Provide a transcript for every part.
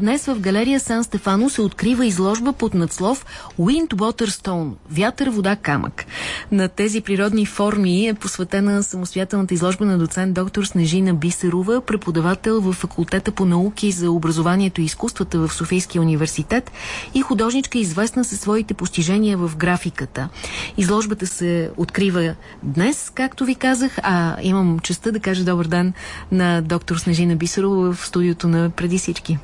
Днес в галерия Сан Стефано се открива изложба под надслов Wind Water Stone – Вятър, вода, камък. На тези природни форми е посветена самостоятелната изложба на доцент доктор Снежина Бисерова, преподавател в факултета по науки за образованието и изкуствата в Софийския университет и художничка известна със своите постижения в графиката. Изложбата се открива днес, както ви казах, а имам честа да кажа добър ден на доктор Снежина Бисерова в студиото на Преди всички.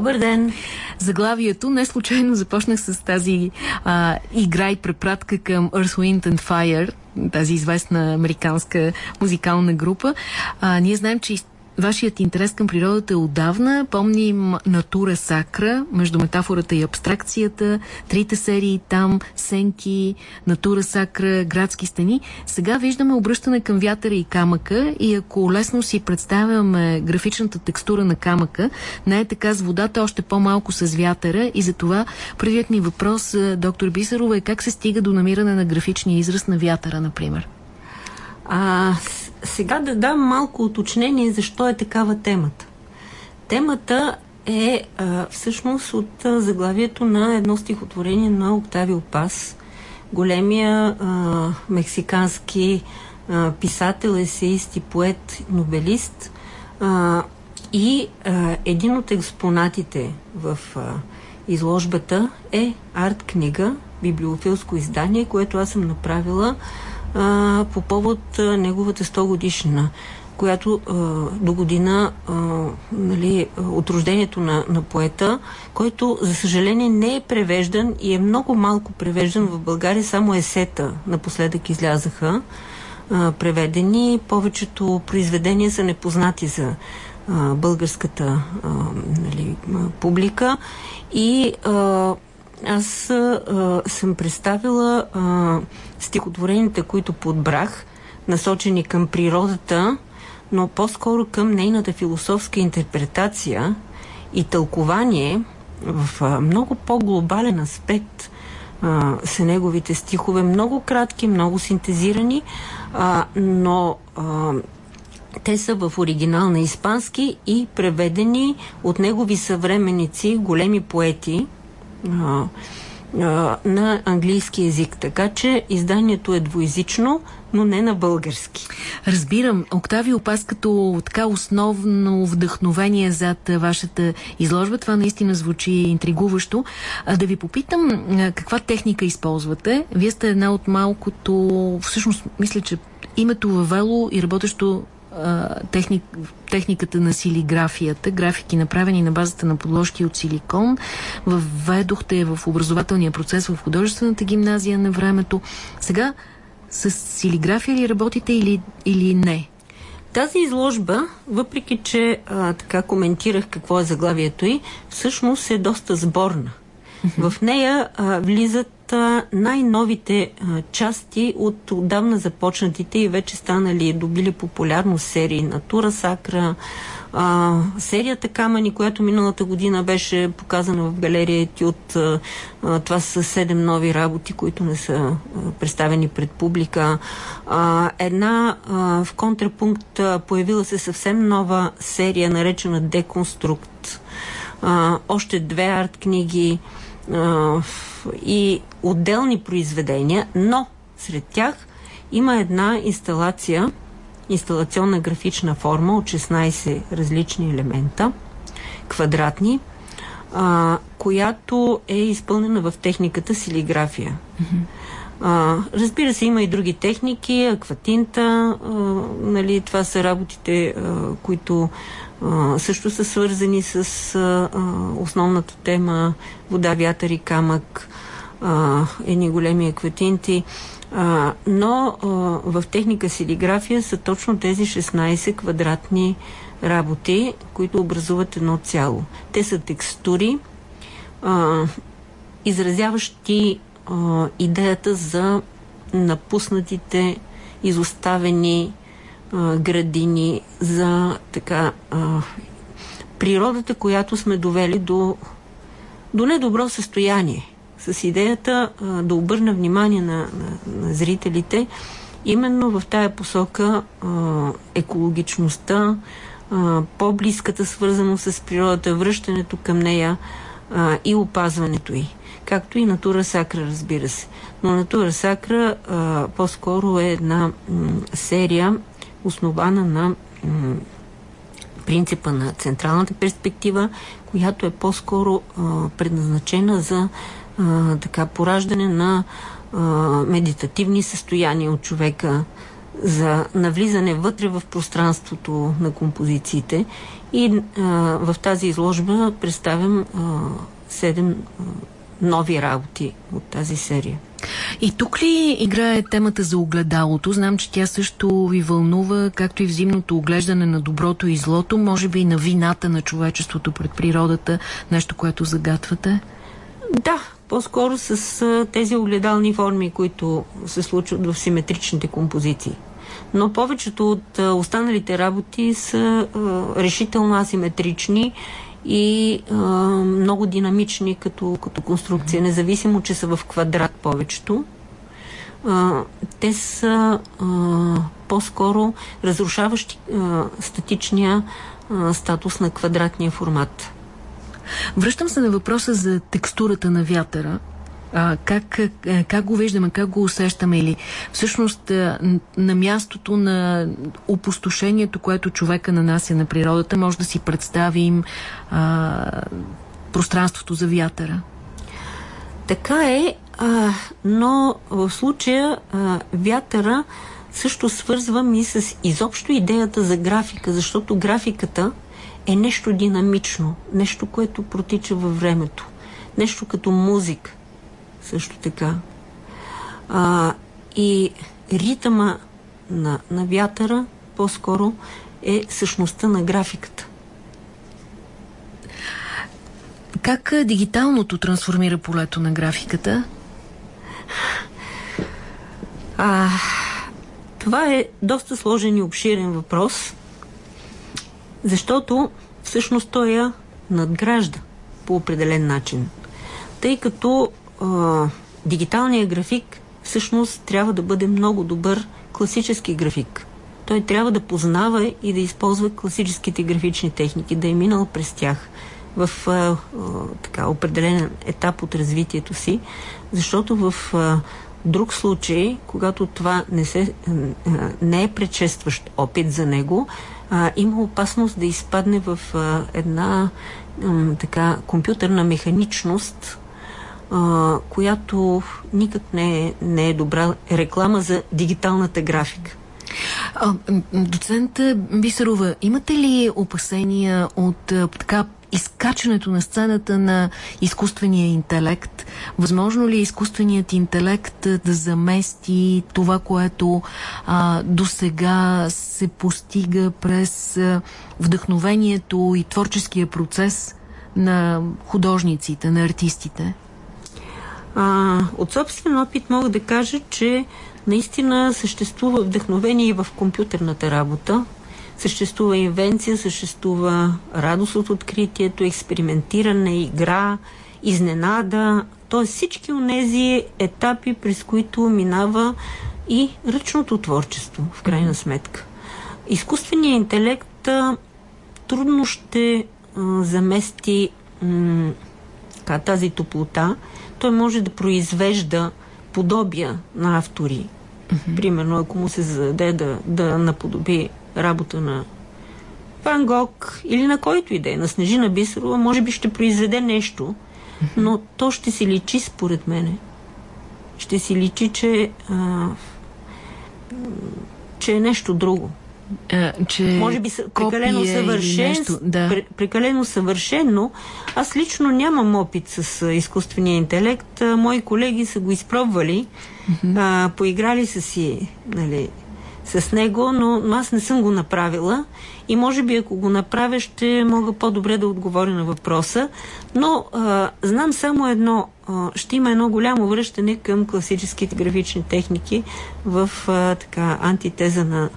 Ден! Заглавието не случайно започнах с тази а, игра и препратка към Earth, Wind and Fire, тази известна американска музикална група. А, ние знаем, че Вашият интерес към природата е отдавна. Помним Натура Сакра, между метафората и абстракцията, трите серии там, Сенки, Натура Сакра, Градски стени. Сега виждаме обръщане към вятъра и камъка и ако лесно си представяме графичната текстура на камъка, не е така с водата, още по-малко с вятъра и за това първият ми въпрос, доктор Бисарова, е как се стига до намиране на графичния израз на вятъра, например? А, сега да дам малко уточнение защо е такава темата. Темата е а, всъщност от а, заглавието на едно стихотворение на Октавио Пас, големия а, мексикански а, писател, есеист и поет, нобелист. А, и а, един от експонатите в а, изложбата е арт-книга, библиофилско издание, което аз съм направила а, по повод а, неговата 100 годишна която а, до година а, нали, от рождението на, на поета, който за съжаление не е превеждан и е много малко превеждан в България, само есета напоследък излязаха а, преведени. Повечето произведения са непознати за а, българската а, нали, публика и а, аз а, съм представила а, стихотворените, които подбрах, насочени към природата, но по-скоро към нейната философска интерпретация и тълкование в а, много по-глобален аспект а, са неговите стихове. Много кратки, много синтезирани, а, но а, те са в оригинал на испански и преведени от негови съвременици, големи поети, а, а, на английски язик. Така че изданието е двоизично, но не на български. Разбирам. Октавио Пас като така основно вдъхновение зад вашата изложба. Това наистина звучи интригуващо. А да ви попитам каква техника използвате. Вие сте една от малкото, всъщност мисля, че името въвело и работещо техник, техниката на силиграфията, графики направени на базата на подложки от силикон. Введохте в образователния процес в художествената гимназия на времето. Сега с силиграфия ли работите или, или не? Тази изложба, въпреки че а, така коментирах какво е заглавието й, всъщност е доста сборна. В нея а, влизат най-новите части от отдавна започнатите и вече станали, добили популярност серии Натура Сакра, а, серията Камъни, която миналата година беше показана в галерия Етюд. А, това са седем нови работи, които не са а, представени пред публика. А, една а, в контрапункт а, появила се съвсем нова серия, наречена Деконструкт. А, още две арт книги и отделни произведения, но сред тях има една инсталация, инсталационна графична форма от 16 различни елемента, квадратни, а, която е изпълнена в техниката силиграфия. А, разбира се, има и други техники, акватинта, а, нали, това са работите, а, които също са свързани с а, основната тема вода, вятър и камък, а, едни големи акватинти. А, но а, в техника силиграфия са точно тези 16 квадратни работи, които образуват едно цяло. Те са текстури, а, изразяващи а, идеята за напуснатите, изоставени градини, за така а, природата, която сме довели до, до недобро състояние. С идеята а, да обърна внимание на, на, на зрителите именно в тая посока а, екологичността, по-близката свързаност с природата, връщането към нея а, и опазването й. Както и Натура Сакра, разбира се. Но Натура Сакра по-скоро е една серия, основана на принципа на централната перспектива, която е по-скоро предназначена за а, така пораждане на а, медитативни състояния от човека, за навлизане вътре в пространството на композициите. И а, в тази изложба представям седем нови работи от тази серия. И тук ли играе темата за огледалото? Знам, че тя също ви вълнува, както и взаимното оглеждане на доброто и злото, може би и на вината на човечеството пред природата, нещо, което загатвате? Да, по-скоро с тези огледални форми, които се случват в симетричните композиции. Но повечето от останалите работи са решително асиметрични и а, много динамични като, като конструкция, независимо, че са в квадрат повечето. А, те са а, по-скоро разрушаващи а, статичния а, статус на квадратния формат. Връщам се на въпроса за текстурата на вятъра. А, как, как го виждаме, как го усещаме или всъщност на мястото на опустошението, което човека нанася на природата, може да си представим а, пространството за вятъра? Така е, а, но в случая а, вятъра също свързвам и с изобщо идеята за графика, защото графиката е нещо динамично, нещо, което протича във времето, нещо като музика също така. А, и ритъма на, на вятъра по-скоро е същността на графиката. Как дигиталното трансформира полето на графиката? А, това е доста сложен и обширен въпрос, защото всъщност той я надгражда по определен начин. Тъй като а, дигиталният график всъщност трябва да бъде много добър класически график. Той трябва да познава и да използва класическите графични техники, да е минал през тях в а, а, така, определен етап от развитието си, защото в а, друг случай, когато това не, се, а, не е предшестващ опит за него, а, има опасност да изпадне в а, една а, така компютърна механичност, а, която никак не е, не е добра реклама за дигиталната графика. А, доцент Бисарова, имате ли опасения от така изкачването на сцената на изкуствения интелект? Възможно ли е изкуственият интелект да замести това, което а, до сега се постига през а, вдъхновението и творческия процес на художниците, на артистите? А, от собствен опит мога да кажа, че наистина съществува вдъхновение и в компютърната работа. Съществува инвенция, съществува радост от откритието, експериментиране, игра, изненада. Т.е. всички от тези етапи, през които минава и ръчното творчество, в крайна сметка. Изкуственият интелект трудно ще а, замести м- тази топлота, той може да произвежда подобия на автори. Mm-hmm. Примерно, ако му се зададе да, да наподоби работа на Ван Гог или на който иде, на Снежина Бисерова, може би ще произведе нещо, mm-hmm. но то ще си личи според мене. Ще си личи, че, а, че е нещо друго. А, че Може би прекалено съвършен, да. прекалено съвършено. Аз лично нямам опит с изкуствения интелект. Мои колеги са го изпробвали, mm-hmm. а, поиграли са си нали, с него, но аз не съм го направила и може би ако го направя ще мога по-добре да отговоря на въпроса. Но а, знам само едно. А, ще има едно голямо връщане към класическите графични техники в а, така антитеза на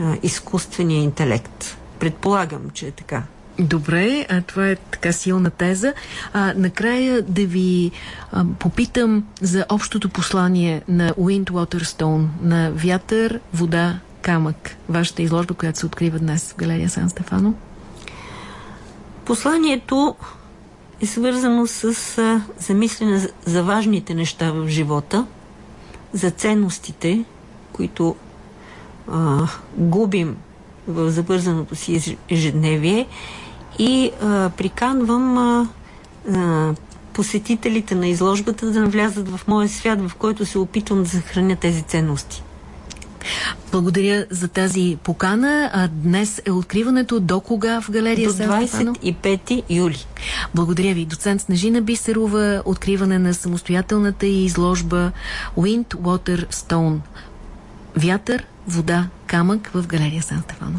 а, изкуствения интелект. Предполагам, че е така. Добре, а това е така силна теза. А, накрая да ви а, попитам за общото послание на Wind Waterstone, на вятър, вода камък. Вашата изложба, която се открива днес в галерия Сан Стефано? Посланието е свързано с а, замислене за, важните неща в живота, за ценностите, които а, губим в забързаното си ежедневие и а, приканвам а, а, посетителите на изложбата да навлязат в моя свят, в който се опитвам да съхраня тези ценности. Благодаря за тази покана. А днес е откриването до кога в галерия До 25 юли. Благодаря ви. Доцент Снежина Бисерова, откриване на самостоятелната изложба Wind, Water, Stone. Вятър, вода, камък в галерия Сан Стефано.